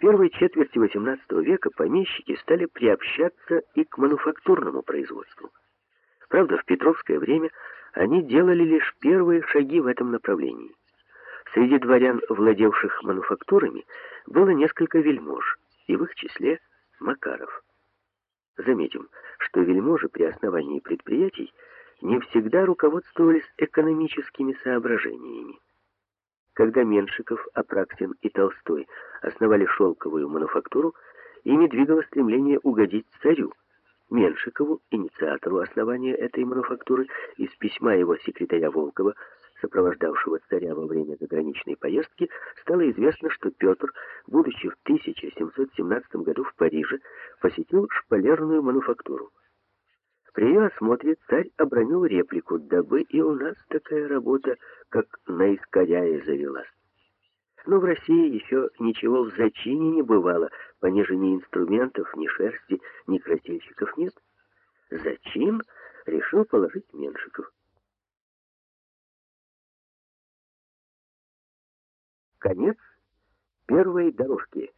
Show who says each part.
Speaker 1: первой четверти XVIII века помещики стали приобщаться и к мануфактурному производству. Правда, в Петровское время они делали лишь первые шаги в этом направлении. Среди дворян, владевших мануфактурами, было несколько вельмож, и в их числе Макаров. Заметим, что вельможи при основании предприятий не всегда руководствовались экономическими соображениями. Когда Меншиков, Апраксин и Толстой основали шелковую мануфактуру, ими двигало стремление угодить царю. Меншикову, инициатору основания этой мануфактуры, из письма его секретаря Волкова, сопровождавшего царя во время заграничной поездки, стало известно, что Петр, будучи в 1717 году в Париже, посетил шпалерную мануфактуру. При ее осмотре царь обронил реплику, дабы и у нас такая работа, как на Искоряе завелась. Но в России еще ничего в зачине не бывало, понеже ни инструментов, ни шерсти, ни красильщиков нет. Зачин решил положить Меншиков. Конец первой дорожки.